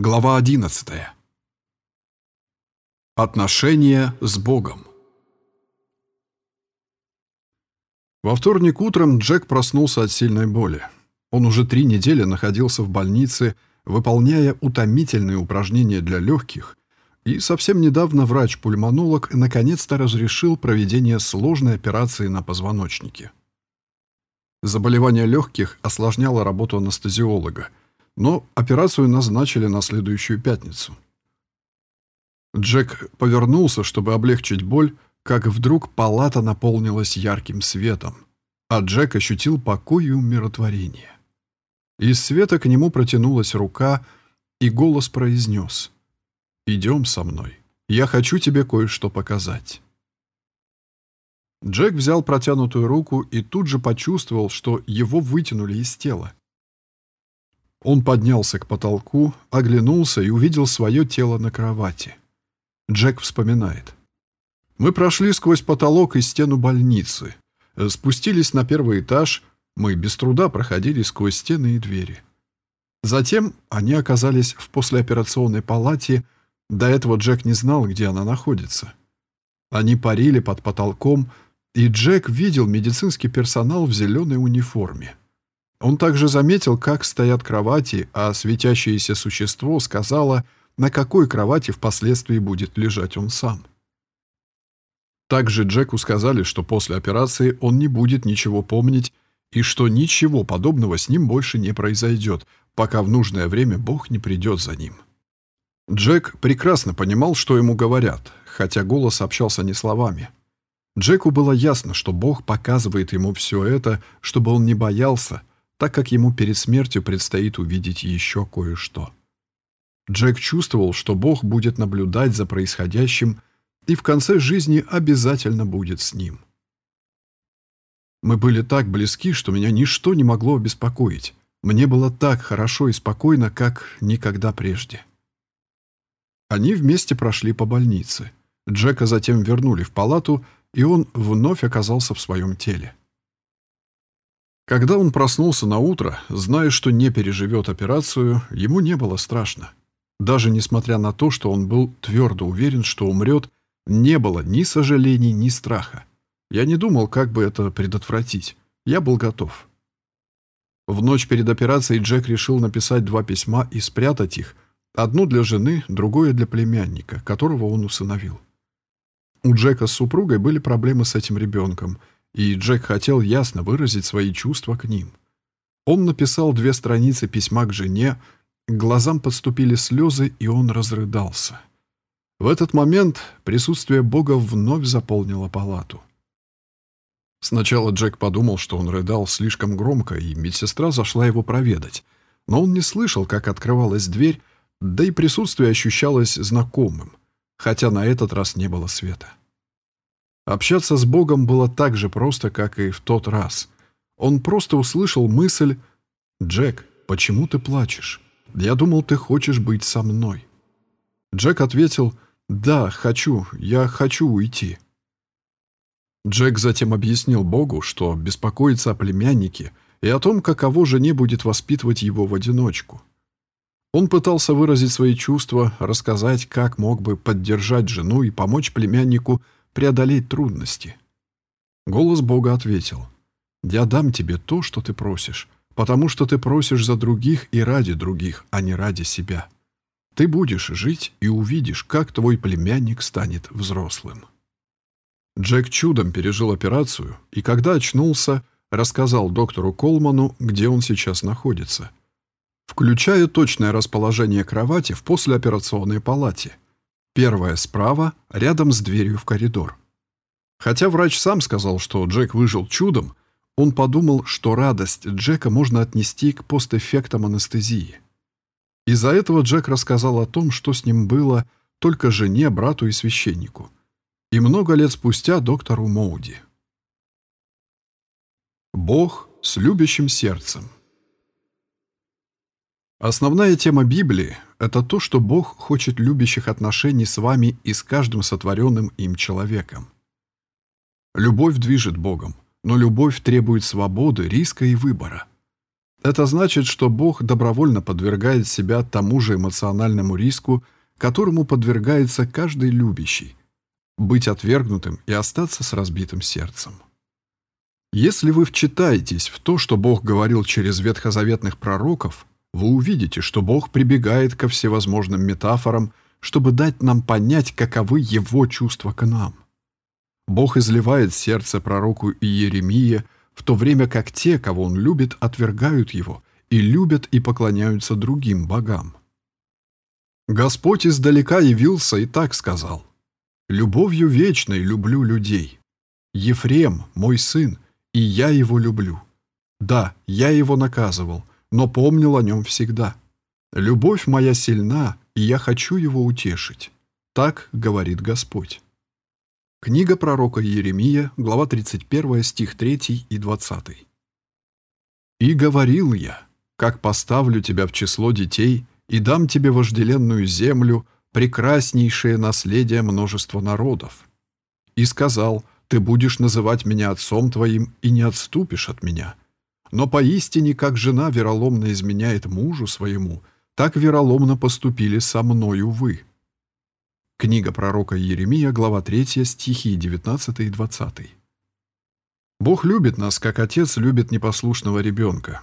Глава 11. Отношения с Богом. Во вторник утром Джек проснулся от сильной боли. Он уже три недели находился в больнице, выполняя утомительные упражнения для легких, и совсем недавно врач-пульмонолог наконец-то разрешил проведение сложной операции на позвоночнике. Заболевание легких осложняло работу анестезиолога – но операцию назначили на следующую пятницу. Джек повернулся, чтобы облегчить боль, как вдруг палата наполнилась ярким светом, а Джек ощутил покой и умиротворение. Из света к нему протянулась рука, и голос произнес «Идем со мной, я хочу тебе кое-что показать». Джек взял протянутую руку и тут же почувствовал, что его вытянули из тела. Он поднялся к потолку, оглянулся и увидел свое тело на кровати. Джек вспоминает. «Мы прошли сквозь потолок и стену больницы. Спустились на первый этаж. Мы без труда проходили сквозь стены и двери. Затем они оказались в послеоперационной палате. До этого Джек не знал, где она находится. Они парили под потолком, и Джек видел медицинский персонал в зеленой униформе. Он также заметил, как стоят кровати, а светящееся существо сказала, на какой кровати впоследствии будет лежать он сам. Также Джеку сказали, что после операции он не будет ничего помнить и что ничего подобного с ним больше не произойдет, пока в нужное время Бог не придет за ним. Джек прекрасно понимал, что ему говорят, хотя голос общался не словами. Джеку было ясно, что Бог показывает ему все это, чтобы он не боялся, так как ему перед смертью предстоит увидеть еще кое-что. Джек чувствовал, что Бог будет наблюдать за происходящим и в конце жизни обязательно будет с ним. Мы были так близки, что меня ничто не могло беспокоить. Мне было так хорошо и спокойно, как никогда прежде. Они вместе прошли по больнице. Джека затем вернули в палату, и он вновь оказался в своем теле. Когда он проснулся на утро, зная, что не переживет операцию, ему не было страшно. Даже несмотря на то, что он был твердо уверен, что умрет, не было ни сожалений, ни страха. Я не думал, как бы это предотвратить. Я был готов. В ночь перед операцией Джек решил написать два письма и спрятать их, одно для жены, другое для племянника, которого он усыновил. У Джека с супругой были проблемы с этим ребенком – и Джек хотел ясно выразить свои чувства к ним. Он написал две страницы письма к жене, к глазам подступили слезы, и он разрыдался. В этот момент присутствие Бога вновь заполнило палату. Сначала Джек подумал, что он рыдал слишком громко, и медсестра зашла его проведать. Но он не слышал, как открывалась дверь, да и присутствие ощущалось знакомым, хотя на этот раз не было света. Общаться с Богом было так же просто, как и в тот раз. Он просто услышал мысль «Джек, почему ты плачешь? Я думал, ты хочешь быть со мной». Джек ответил «Да, хочу, я хочу уйти». Джек затем объяснил Богу, что беспокоится о племяннике и о том, каково жене будет воспитывать его в одиночку. Он пытался выразить свои чувства, рассказать, как мог бы поддержать жену и помочь племяннику – преодолеть трудности. Голос Бога ответил, «Я дам тебе то, что ты просишь, потому что ты просишь за других и ради других, а не ради себя. Ты будешь жить и увидишь, как твой племянник станет взрослым». Джек чудом пережил операцию, и когда очнулся, рассказал доктору Колману, где он сейчас находится, включая точное расположение кровати в послеоперационной палате – Первая справа, рядом с дверью в коридор. Хотя врач сам сказал, что Джек выжил чудом, он подумал, что радость Джека можно отнести к постэффектам анестезии. Из-за этого Джек рассказал о том, что с ним было только жене, брату и священнику. И много лет спустя доктору Моуди. Бог с любящим сердцем. Основная тема Библии — это то, что Бог хочет любящих отношений с вами и с каждым сотворенным им человеком. Любовь движет Богом, но любовь требует свободы, риска и выбора. Это значит, что Бог добровольно подвергает себя тому же эмоциональному риску, которому подвергается каждый любящий – быть отвергнутым и остаться с разбитым сердцем. Если вы вчитаетесь в то, что Бог говорил через ветхозаветных пророков, вы увидите, что Бог прибегает ко всевозможным метафорам, чтобы дать нам понять, каковы Его чувства к нам. Бог изливает сердце пророку Иеремии – в то время как те, кого он любит, отвергают его и любят и поклоняются другим богам. Господь издалека явился и так сказал, «Любовью вечной люблю людей. Ефрем, мой сын, и я его люблю. Да, я его наказывал, но помнил о нем всегда. Любовь моя сильна, и я хочу его утешить». Так говорит Господь. Книга пророка Иеремия, глава 31, стих 3 и 20. «И говорил я, как поставлю тебя в число детей и дам тебе вожделенную землю, прекраснейшее наследие множества народов. И сказал, ты будешь называть меня отцом твоим и не отступишь от меня. Но поистине, как жена вероломно изменяет мужу своему, так вероломно поступили со мною вы». Книга пророка Иеремия, глава 3, стихи 19 и 20. Бог любит нас, как отец любит непослушного ребенка.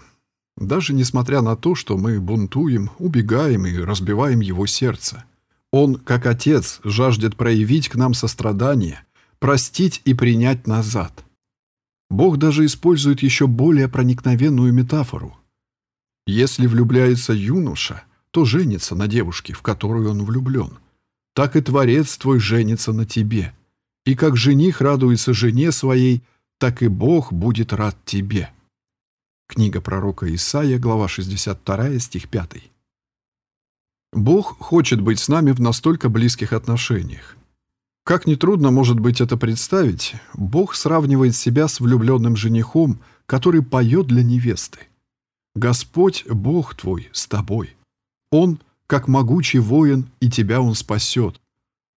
Даже несмотря на то, что мы бунтуем, убегаем и разбиваем его сердце. Он, как отец, жаждет проявить к нам сострадание, простить и принять назад. Бог даже использует еще более проникновенную метафору. Если влюбляется юноша, то женится на девушке, в которую он влюблен – так и Творец твой женится на тебе. И как жених радуется жене своей, так и Бог будет рад тебе». Книга пророка Исаия, глава 62, стих 5. Бог хочет быть с нами в настолько близких отношениях. Как нетрудно может быть это представить, Бог сравнивает себя с влюбленным женихом, который поет для невесты. «Господь, Бог твой, с тобой. Он как могучий воин, и тебя он спасет.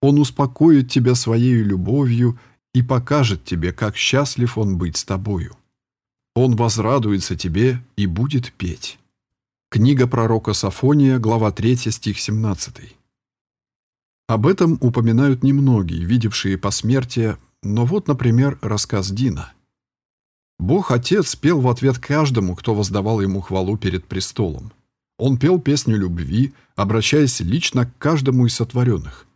Он успокоит тебя своей любовью и покажет тебе, как счастлив он быть с тобою. Он возрадуется тебе и будет петь. Книга пророка Сафония, глава 3, стих 17. Об этом упоминают немногие, видевшие посмертие, но вот, например, рассказ Дина. Бог-Отец пел в ответ каждому, кто воздавал ему хвалу перед престолом. Он пел песню любви, обращаясь лично к каждому из сотворенных.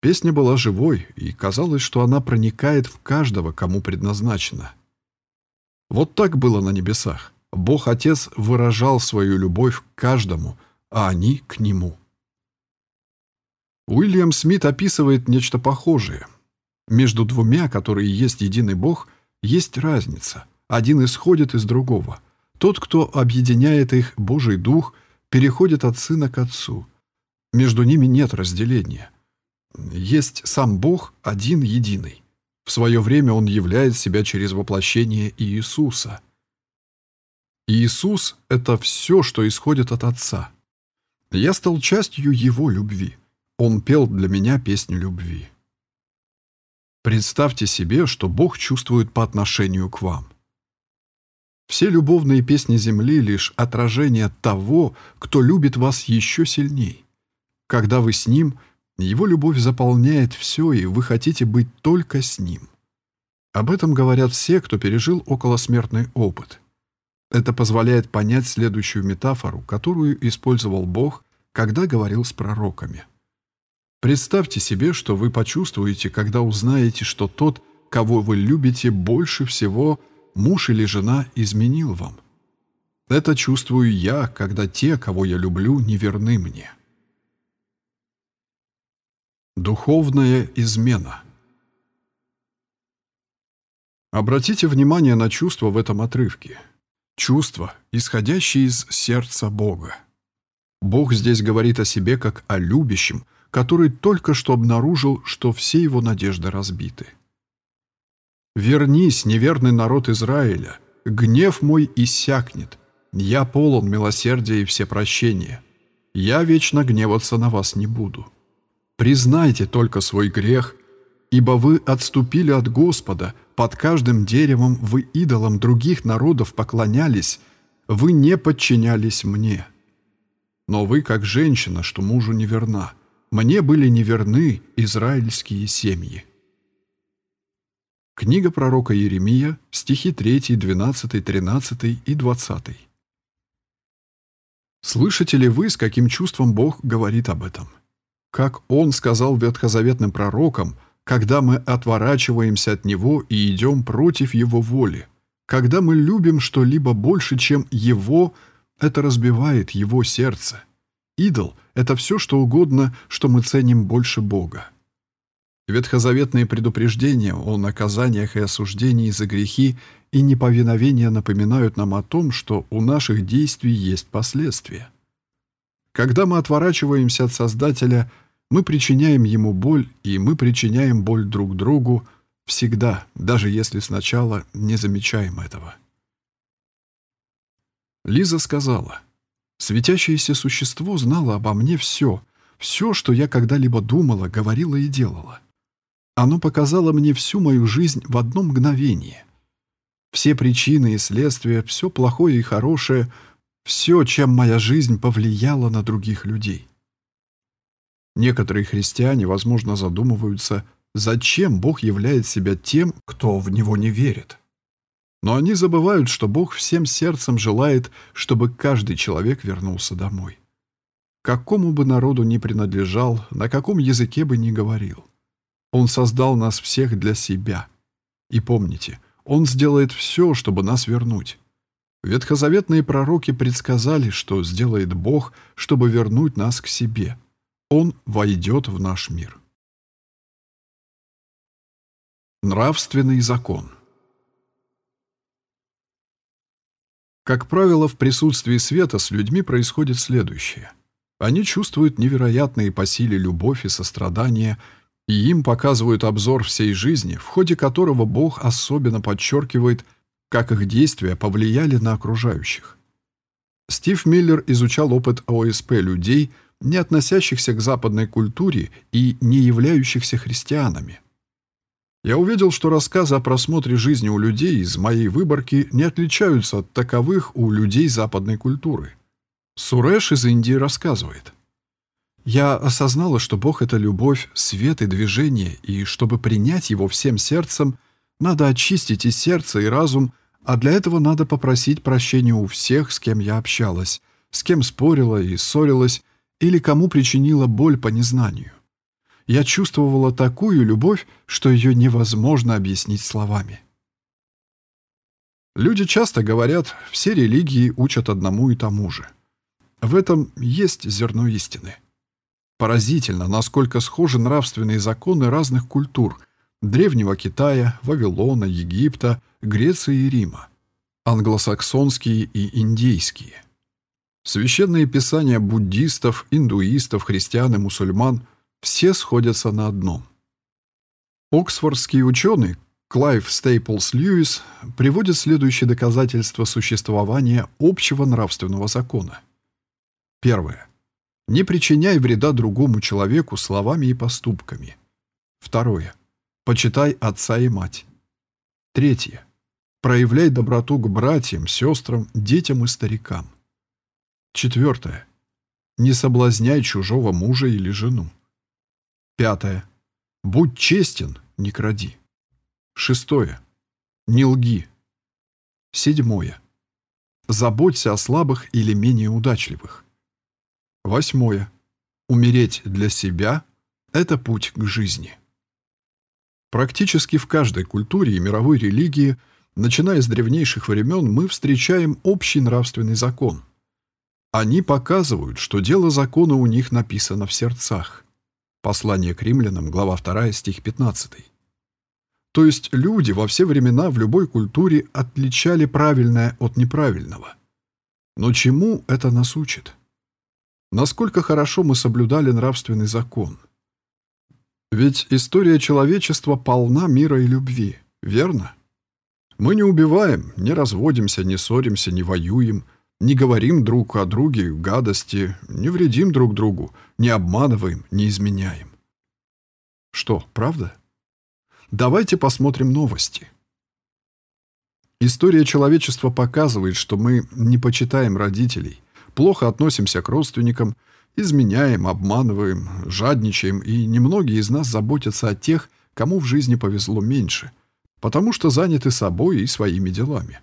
Песня была живой, и казалось, что она проникает в каждого, кому предназначена. Вот так было на небесах. Бог-Отец выражал свою любовь к каждому, а они — к Нему. Уильям Смит описывает нечто похожее. Между двумя, которые есть единый Бог, есть разница. Один исходит из другого. Тот, кто объединяет их Божий Дух — переходит от сына к отцу. Между ними нет разделения. Есть сам Бог один единый. В свое время Он являет себя через воплощение Иисуса. Иисус — это все, что исходит от Отца. Я стал частью Его любви. Он пел для меня песню любви. Представьте себе, что Бог чувствует по отношению к вам. Все любовные песни Земли — лишь отражение того, кто любит вас еще сильней. Когда вы с Ним, Его любовь заполняет все, и вы хотите быть только с Ним. Об этом говорят все, кто пережил околосмертный опыт. Это позволяет понять следующую метафору, которую использовал Бог, когда говорил с пророками. Представьте себе, что вы почувствуете, когда узнаете, что тот, кого вы любите больше всего — муж или жена изменил вам. Это чувствую я, когда те, кого я люблю, не верны мне. Духовная измена Обратите внимание на чувства в этом отрывке. Чувства, исходящие из сердца Бога. Бог здесь говорит о себе как о любящем, который только что обнаружил, что все его надежды разбиты. Вернись, неверный народ Израиля, гнев мой иссякнет. Я полон милосердия и всепрощения. Я вечно гневаться на вас не буду. Признайте только свой грех, ибо вы отступили от Господа, под каждым деревом вы идолам других народов поклонялись, вы не подчинялись мне. Но вы, как женщина, что мужу неверна, мне были неверны израильские семьи. Книга пророка Иеремия, стихи 3, 12, 13 и 20. Слышите ли вы, с каким чувством Бог говорит об этом? Как Он сказал ветхозаветным пророкам, когда мы отворачиваемся от Него и идем против Его воли, когда мы любим что-либо больше, чем Его, это разбивает Его сердце. Идол — это все, что угодно, что мы ценим больше Бога. Ветхозаветные предупреждения о наказаниях и осуждении за грехи и неповиновение напоминают нам о том, что у наших действий есть последствия. Когда мы отворачиваемся от Создателя, мы причиняем Ему боль, и мы причиняем боль друг другу всегда, даже если сначала не замечаем этого. Лиза сказала, «Светящееся существо знало обо мне все, все, что я когда-либо думала, говорила и делала». Оно показало мне всю мою жизнь в одно мгновение. Все причины и следствия, все плохое и хорошее, все, чем моя жизнь повлияла на других людей. Некоторые христиане, возможно, задумываются, зачем Бог являет себя тем, кто в Него не верит. Но они забывают, что Бог всем сердцем желает, чтобы каждый человек вернулся домой. Какому бы народу ни принадлежал, на каком языке бы ни говорил. Он создал нас всех для себя. И помните, Он сделает все, чтобы нас вернуть. Ветхозаветные пророки предсказали, что сделает Бог, чтобы вернуть нас к себе. Он войдет в наш мир. Нравственный закон Как правило, в присутствии света с людьми происходит следующее. Они чувствуют невероятные по силе любовь и сострадание – и им показывают обзор всей жизни, в ходе которого Бог особенно подчеркивает, как их действия повлияли на окружающих. Стив Миллер изучал опыт ОСП людей, не относящихся к западной культуре и не являющихся христианами. Я увидел, что рассказы о просмотре жизни у людей из моей выборки не отличаются от таковых у людей западной культуры. Суреш из Индии рассказывает – я осознала, что Бог — это любовь, свет и движение, и чтобы принять Его всем сердцем, надо очистить и сердце, и разум, а для этого надо попросить прощения у всех, с кем я общалась, с кем спорила и ссорилась, или кому причинила боль по незнанию. Я чувствовала такую любовь, что ее невозможно объяснить словами. Люди часто говорят, все религии учат одному и тому же. В этом есть зерно истины. Поразительно, насколько схожи нравственные законы разных культур – Древнего Китая, Вавилона, Египта, Греции и Рима, англосаксонские и индейские. Священные писания буддистов, индуистов, христиан и мусульман – все сходятся на одном. Оксфордский ученый Клайв Стейплс Льюис приводит следующее доказательство существования общего нравственного закона. Первое. Не причиняй вреда другому человеку словами и поступками. Второе. Почитай отца и мать. Третье. Проявляй доброту к братьям, сестрам, детям и старикам. Четвертое. Не соблазняй чужого мужа или жену. Пятое. Будь честен, не кради. Шестое. Не лги. Седьмое. Заботься о слабых или менее удачливых. Восьмое. Умереть для себя – это путь к жизни. Практически в каждой культуре и мировой религии, начиная с древнейших времен, мы встречаем общий нравственный закон. Они показывают, что дело закона у них написано в сердцах. Послание к римлянам, глава 2, стих 15. То есть люди во все времена в любой культуре отличали правильное от неправильного. Но чему это нас учит? Насколько хорошо мы соблюдали нравственный закон. Ведь история человечества полна мира и любви, верно? Мы не убиваем, не разводимся, не ссоримся, не воюем, не говорим друг о друге гадости, не вредим друг другу, не обманываем, не изменяем. Что, правда? Давайте посмотрим новости. История человечества показывает, что мы не почитаем родителей, плохо относимся к родственникам, изменяем, обманываем, жадничаем, и немногие из нас заботятся о тех, кому в жизни повезло меньше, потому что заняты собой и своими делами.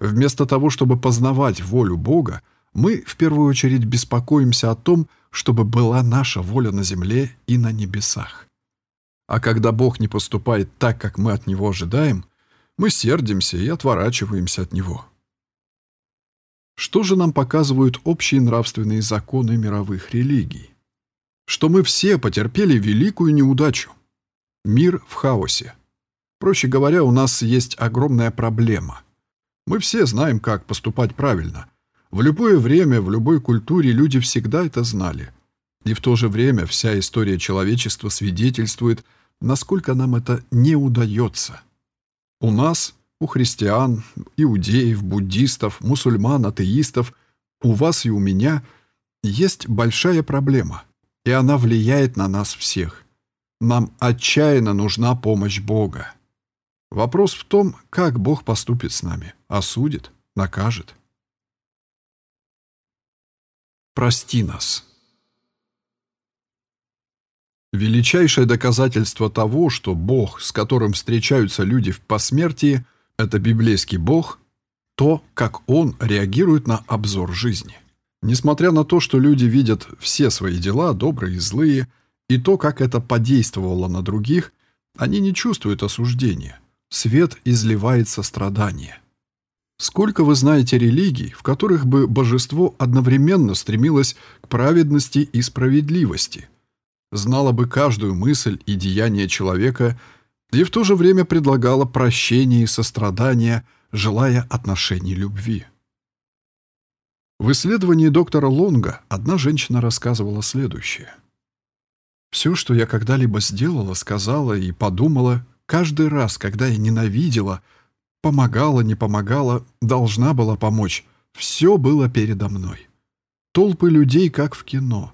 Вместо того, чтобы познавать волю Бога, мы в первую очередь беспокоимся о том, чтобы была наша воля на земле и на небесах. А когда Бог не поступает так, как мы от Него ожидаем, мы сердимся и отворачиваемся от него. Что же нам показывают общие нравственные законы мировых религий? Что мы все потерпели великую неудачу. Мир в хаосе. Проще говоря, у нас есть огромная проблема. Мы все знаем, как поступать правильно. В любое время, в любой культуре люди всегда это знали. И в то же время вся история человечества свидетельствует, насколько нам это не удается. У нас, у христиан, иудеев, буддистов, мусульман, атеистов, у вас и у меня есть большая проблема, и она влияет на нас всех. Нам отчаянно нужна помощь Бога. Вопрос в том, как Бог поступит с нами, осудит, накажет. Прости нас. Величайшее доказательство того, что Бог, с которым встречаются люди в посмертии, это библейский Бог, то, как Он реагирует на обзор жизни. Несмотря на то, что люди видят все свои дела, добрые и злые, и то, как это подействовало на других, они не чувствуют осуждения. Свет изливает сострадание. Сколько вы знаете религий, в которых бы божество одновременно стремилось к праведности и справедливости, знала бы каждую мысль и деяние человека и в то же время предлагала прощение и сострадание, желая отношений любви. В исследовании доктора Лонга одна женщина рассказывала следующее. «Все, что я когда-либо сделала, сказала и подумала, каждый раз, когда я ненавидела, помогала, не помогала, должна была помочь, все было передо мной. Толпы людей, как в кино.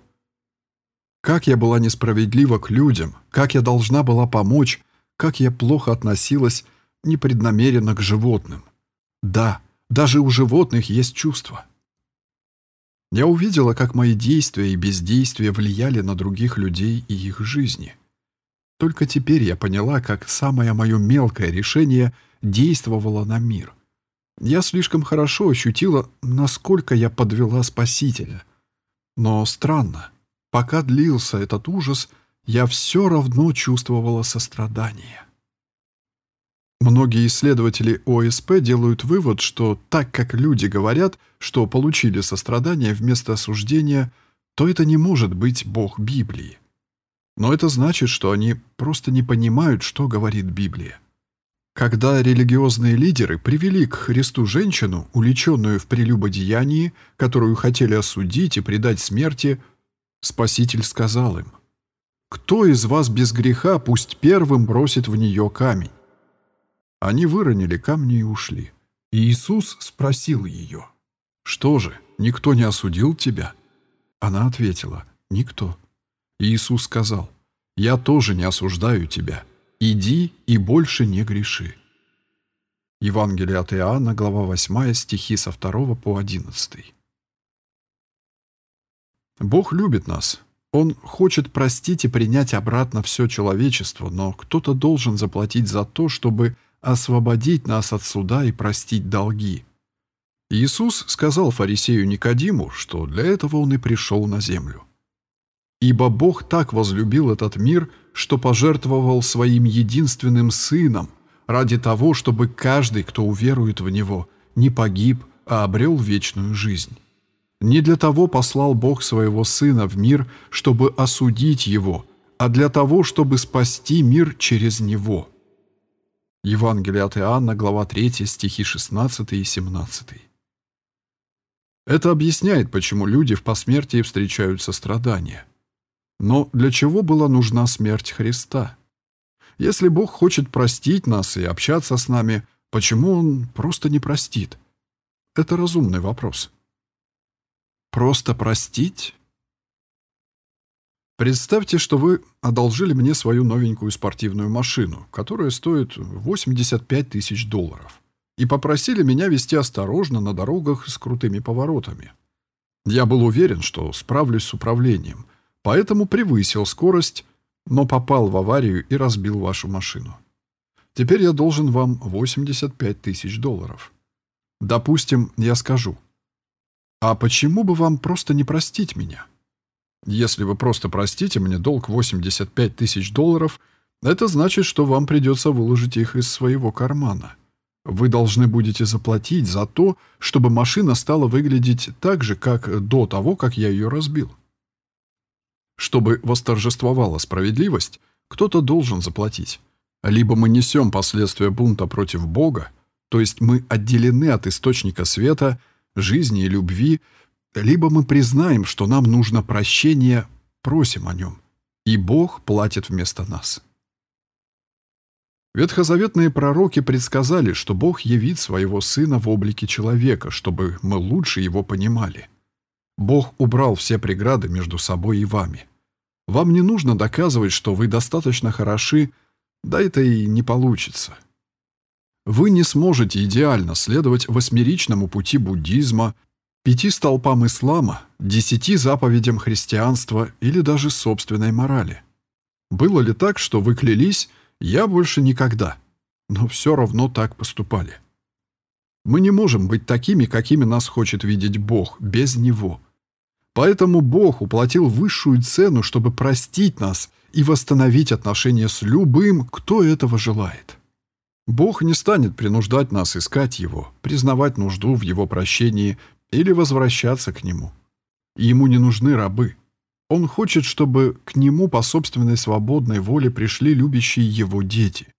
Как я была несправедлива к людям, как я должна была помочь, как я плохо относилась непреднамеренно к животным. Да, даже у животных есть чувства. Я увидела, как мои действия и бездействия влияли на других людей и их жизни. Только теперь я поняла, как самое мое мелкое решение действовало на мир. Я слишком хорошо ощутила, насколько я подвела Спасителя. Но странно. Пока длился этот ужас, я все равно чувствовала сострадание. Многие исследователи ОСП делают вывод, что так как люди говорят, что получили сострадание вместо осуждения, то это не может быть Бог Библии. Но это значит, что они просто не понимают, что говорит Библия. Когда религиозные лидеры привели к Христу женщину, уличенную в прелюбодеянии, которую хотели осудить и предать смерти, Спаситель сказал им, «Кто из вас без греха, пусть первым бросит в нее камень». Они выронили камни и ушли. И Иисус спросил ее, «Что же, никто не осудил тебя?» Она ответила, «Никто». И Иисус сказал, «Я тоже не осуждаю тебя. Иди и больше не греши». Евангелие от Иоанна, глава 8, стихи со 2 по 11. Бог любит нас. Он хочет простить и принять обратно все человечество, но кто-то должен заплатить за то, чтобы освободить нас от суда и простить долги. Иисус сказал фарисею Никодиму, что для этого он и пришел на землю. «Ибо Бог так возлюбил этот мир, что пожертвовал своим единственным Сыном ради того, чтобы каждый, кто уверует в Него, не погиб, а обрел вечную жизнь». Не для того послал Бог своего Сына в мир, чтобы осудить его, а для того, чтобы спасти мир через него. Евангелие от Иоанна, глава 3, стихи 16 и 17. Это объясняет, почему люди в посмертии встречают сострадание. Но для чего была нужна смерть Христа? Если Бог хочет простить нас и общаться с нами, почему Он просто не простит? Это разумный вопрос. Просто простить? Представьте, что вы одолжили мне свою новенькую спортивную машину, которая стоит 85 тысяч долларов. и попросили меня вести осторожно на дорогах с крутыми поворотами. Я был уверен, что справлюсь с управлением, поэтому превысил скорость, но попал в аварию и разбил вашу машину. Теперь я должен вам 85 тысяч долларов. Допустим, я скажу. А почему бы вам просто не простить меня? Если вы просто простите мне долг 85 тысяч долларов, это значит, что вам придется выложить их из своего кармана. Вы должны будете заплатить за то, чтобы машина стала выглядеть так же, как до того, как я ее разбил. Чтобы восторжествовала справедливость, кто-то должен заплатить. Либо мы несем последствия бунта против Бога, то есть мы отделены от источника света, жизни и любви, либо мы признаем, что нам нужно прощение, просим о нем, и Бог платит вместо нас. Ветхозаветные пророки предсказали, что Бог явит своего Сына в облике человека, чтобы мы лучше его понимали. Бог убрал все преграды между собой и вами. Вам не нужно доказывать, что вы достаточно хороши, да это и не получится. Вы не сможете идеально следовать восьмеричному пути буддизма, пяти столпам ислама, десяти заповедям христианства или даже собственной морали. Было ли так, что вы клялись «я больше никогда», но все равно так поступали? Мы не можем быть такими, какими нас хочет видеть Бог, без Него. Поэтому Бог уплатил высшую цену, чтобы простить нас и восстановить отношения с любым, кто этого желает. Бог не станет принуждать нас искать Его, признавать нужду в Его прощении или возвращаться к Нему. Ему не нужны рабы. Он хочет, чтобы к Нему по собственной свободной воле пришли любящие Его дети.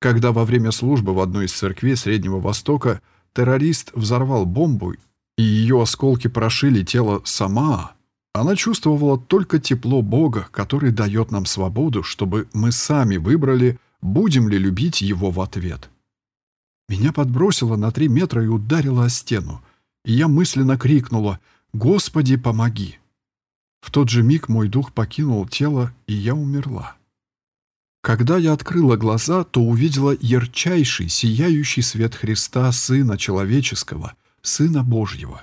Когда во время службы в одной из церквей Среднего Востока террорист взорвал бомбу, и ее осколки прошили тело Самаа, она чувствовала только тепло Бога, который дает нам свободу, чтобы мы сами выбрали, будем ли любить Его в ответ. Меня подбросило на три метра и ударило о стену, и я мысленно крикнула «Господи, помоги!». В тот же миг мой дух покинул тело, и я умерла. Когда я открыла глаза, то увидела ярчайший, сияющий свет Христа, Сына Человеческого, Сына Божьего.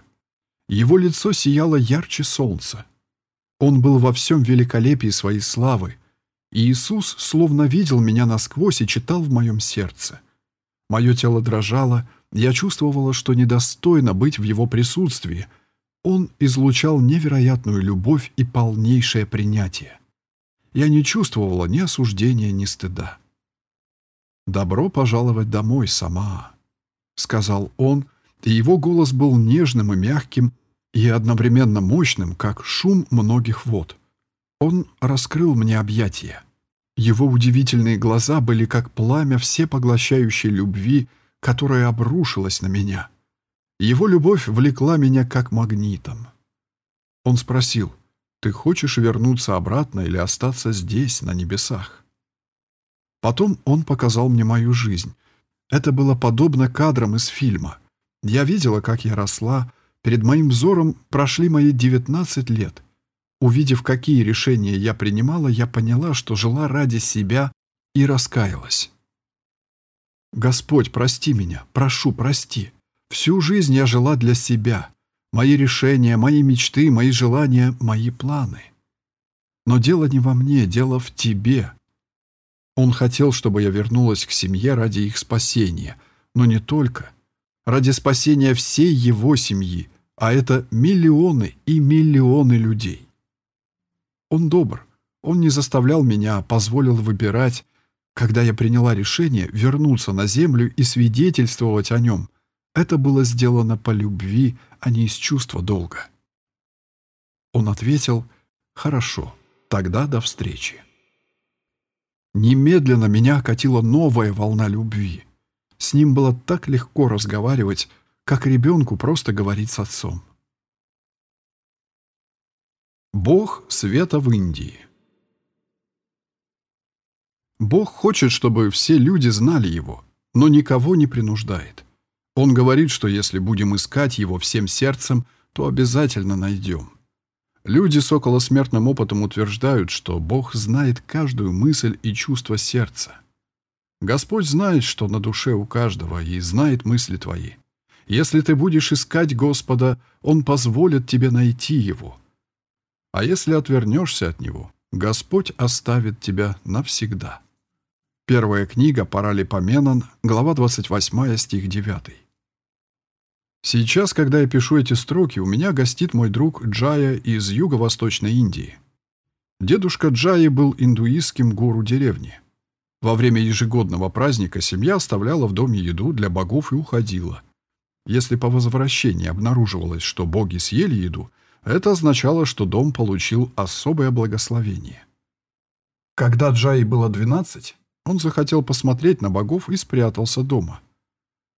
Его лицо сияло ярче солнца. Он был во всем великолепии своей славы, Иисус словно видел меня насквозь и читал в моем сердце. Мое тело дрожало, я чувствовала, что недостойно быть в его присутствии. Он излучал невероятную любовь и полнейшее принятие. Я не чувствовала ни осуждения, ни стыда. «Добро пожаловать домой, сама», — сказал он, и его голос был нежным и мягким, и одновременно мощным, как шум многих вод. Он раскрыл мне объятия. Его удивительные глаза были как пламя всепоглощающей любви, которая обрушилась на меня. Его любовь влекла меня как магнитом. Он спросил, «Ты хочешь вернуться обратно или остаться здесь, на небесах?» Потом он показал мне мою жизнь. Это было подобно кадрам из фильма — я видела, как я росла, перед моим взором прошли мои 19 лет. Увидев, какие решения я принимала, я поняла, что жила ради себя и раскаялась. «Господь, прости меня, прошу, прости. Всю жизнь я жила для себя. Мои решения, мои мечты, мои желания, мои планы. Но дело не во мне, дело в тебе. Он хотел, чтобы я вернулась к семье ради их спасения, но не только ради спасения всей его семьи, а это миллионы и миллионы людей. Он добр, он не заставлял меня, а позволил выбирать, когда я приняла решение вернуться на землю и свидетельствовать о нем. Это было сделано по любви, а не из чувства долга. Он ответил «Хорошо, тогда до встречи». Немедленно меня окатила новая волна любви. С ним было так легко разговаривать, как ребенку просто говорить с отцом. Бог света в Индии Бог хочет, чтобы все люди знали Его, но никого не принуждает. Он говорит, что если будем искать Его всем сердцем, то обязательно найдем. Люди с околосмертным опытом утверждают, что Бог знает каждую мысль и чувство сердца. Господь знает, что на душе у каждого, и знает мысли твои. Если ты будешь искать Господа, Он позволит тебе найти Его. А если отвернешься от Него, Господь оставит тебя навсегда. Первая книга Паралипоменон, глава 28, стих 9. Сейчас, когда я пишу эти строки, у меня гостит мой друг Джая из юго-восточной Индии. Дедушка Джаи был индуистским гуру деревни. Во время ежегодного праздника семья оставляла в доме еду для богов и уходила. Если по возвращении обнаруживалось, что боги съели еду, это означало, что дом получил особое благословение. Когда Джаи было 12, он захотел посмотреть на богов и спрятался дома.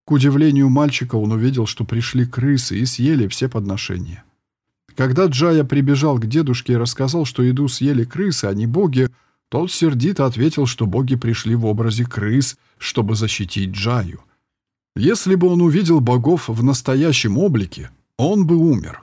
К удивлению мальчика он увидел, что пришли крысы и съели все подношения. Когда Джая прибежал к дедушке и рассказал, что еду съели крысы, а не боги, тот сердито ответил, что боги пришли в образе крыс, чтобы защитить Джаю. Если бы он увидел богов в настоящем облике, он бы умер.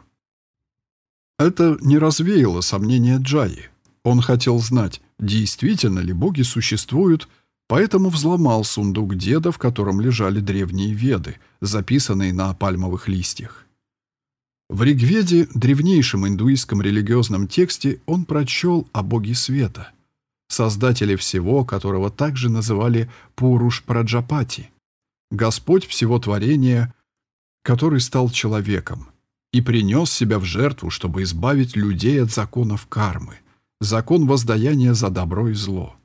Это не развеяло сомнения Джаи. Он хотел знать, действительно ли боги существуют, Поэтому взломал сундук деда, в котором лежали древние веды, записанные на пальмовых листьях. В Ригведе, древнейшем индуистском религиозном тексте, он прочел о боге света, создателе всего, которого также называли Пуруш Праджапати, Господь всего творения, который стал человеком и принес себя в жертву, чтобы избавить людей от законов кармы, закон воздаяния за добро и зло.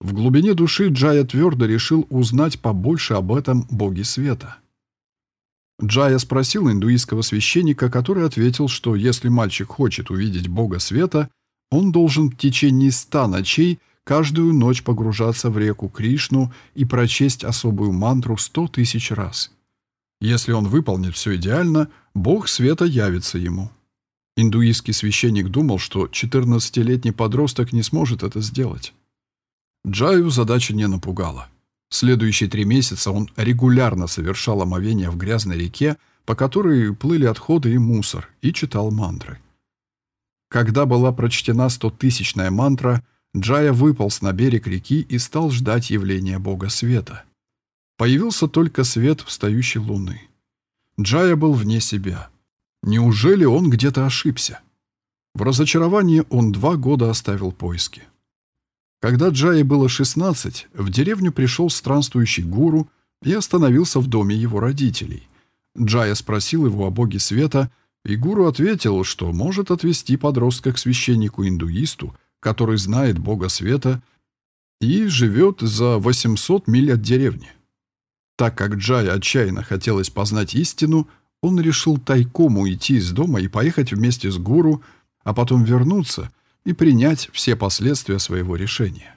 В глубине души Джая твердо решил узнать побольше об этом боге света. Джая спросил индуистского священника, который ответил, что если мальчик хочет увидеть бога света, он должен в течение ста ночей каждую ночь погружаться в реку Кришну и прочесть особую мантру сто тысяч раз. Если он выполнит все идеально, бог света явится ему. Индуистский священник думал, что 14-летний подросток не сможет это сделать. Джаю задача не напугала. Следующие три месяца он регулярно совершал омовение в грязной реке, по которой плыли отходы и мусор, и читал мантры. Когда была прочтена стотысячная мантра, Джая выполз на берег реки и стал ждать явления бога света. Появился только свет встающей луны. Джая был вне себя. Неужели он где-то ошибся? В разочаровании он два года оставил поиски. Когда Джае было 16, в деревню пришел странствующий гуру и остановился в доме его родителей. Джая спросил его о боге света, и гуру ответил, что может отвести подростка к священнику-индуисту, который знает бога света и живет за 800 миль от деревни. Так как Джая отчаянно хотелось познать истину, он решил тайком уйти из дома и поехать вместе с гуру, а потом вернуться – и принять все последствия своего решения.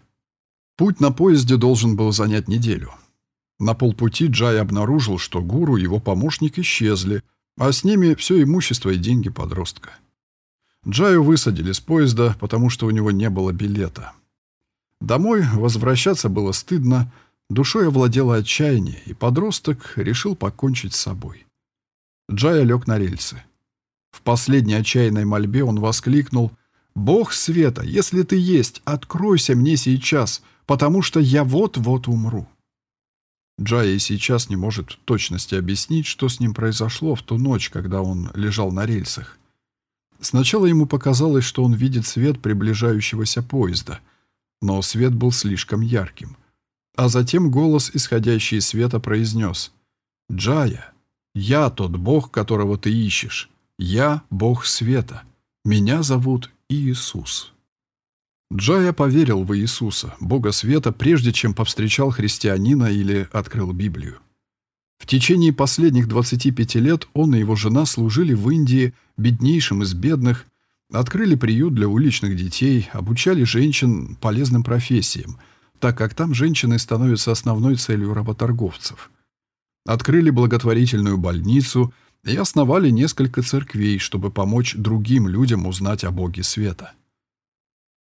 Путь на поезде должен был занять неделю. На полпути Джай обнаружил, что гуру и его помощник исчезли, а с ними все имущество и деньги подростка. Джаю высадили с поезда, потому что у него не было билета. Домой возвращаться было стыдно, душой овладело отчаяние, и подросток решил покончить с собой. Джая лег на рельсы. В последней отчаянной мольбе он воскликнул — «Бог света, если ты есть, откройся мне сейчас, потому что я вот-вот умру». Джая сейчас не может в точности объяснить, что с ним произошло в ту ночь, когда он лежал на рельсах. Сначала ему показалось, что он видит свет приближающегося поезда, но свет был слишком ярким. А затем голос, исходящий из света, произнес «Джая, я тот Бог, которого ты ищешь. Я Бог света. Меня зовут Иисус. Джая поверил в Иисуса, Бога света, прежде чем повстречал христианина или открыл Библию. В течение последних 25 лет он и его жена служили в Индии беднейшим из бедных, открыли приют для уличных детей, обучали женщин полезным профессиям, так как там женщины становятся основной целью работорговцев. Открыли благотворительную больницу – и основали несколько церквей, чтобы помочь другим людям узнать о Боге света.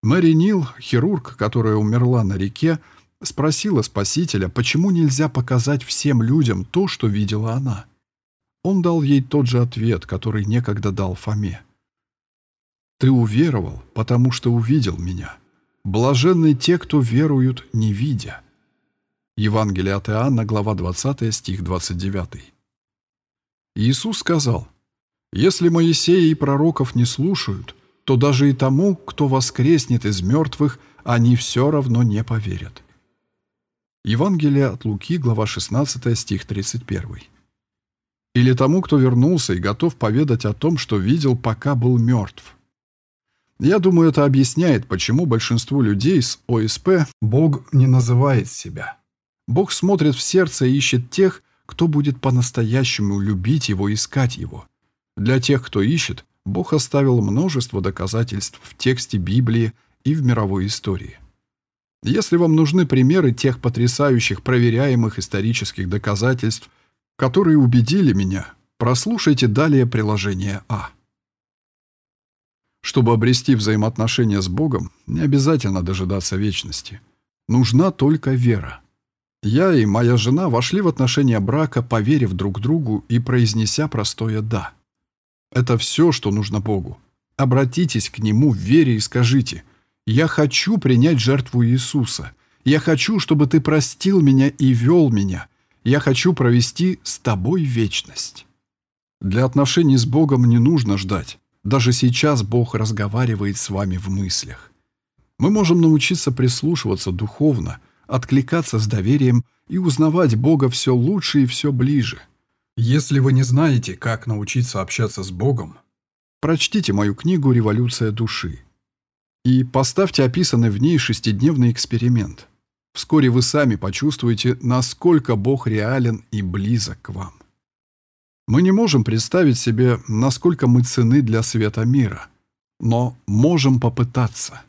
Мэри Нил, хирург, которая умерла на реке, спросила Спасителя, почему нельзя показать всем людям то, что видела она. Он дал ей тот же ответ, который некогда дал Фоме. «Ты уверовал, потому что увидел меня. Блаженны те, кто веруют, не видя». Евангелие от Иоанна, глава 20, стих 29. Иисус сказал, «Если Моисея и пророков не слушают, то даже и тому, кто воскреснет из мертвых, они все равно не поверят». Евангелие от Луки, глава 16, стих 31. Или тому, кто вернулся и готов поведать о том, что видел, пока был мертв. Я думаю, это объясняет, почему большинству людей с ОСП Бог не называет себя. Бог смотрит в сердце и ищет тех, кто будет по-настоящему любить его и искать его. Для тех, кто ищет, Бог оставил множество доказательств в тексте Библии и в мировой истории. Если вам нужны примеры тех потрясающих проверяемых исторических доказательств, которые убедили меня, прослушайте далее приложение А. Чтобы обрести взаимоотношения с Богом, не обязательно дожидаться вечности. Нужна только вера. Я и моя жена вошли в отношения брака, поверив друг другу и произнеся простое «да». Это все, что нужно Богу. Обратитесь к Нему в вере и скажите «Я хочу принять жертву Иисуса. Я хочу, чтобы Ты простил меня и вел меня. Я хочу провести с тобой вечность. Для отношений с Богом не нужно ждать. Даже сейчас Бог разговаривает с вами в мыслях. Мы можем научиться прислушиваться духовно, откликаться с доверием и узнавать Бога все лучше и все ближе. Если вы не знаете, как научиться общаться с Богом, прочтите мою книгу «Революция души» и поставьте описанный в ней шестидневный эксперимент – Вскоре вы сами почувствуете, насколько Бог реален и близок к вам. Мы не можем представить себе, насколько мы ценны для света мира, но можем попытаться.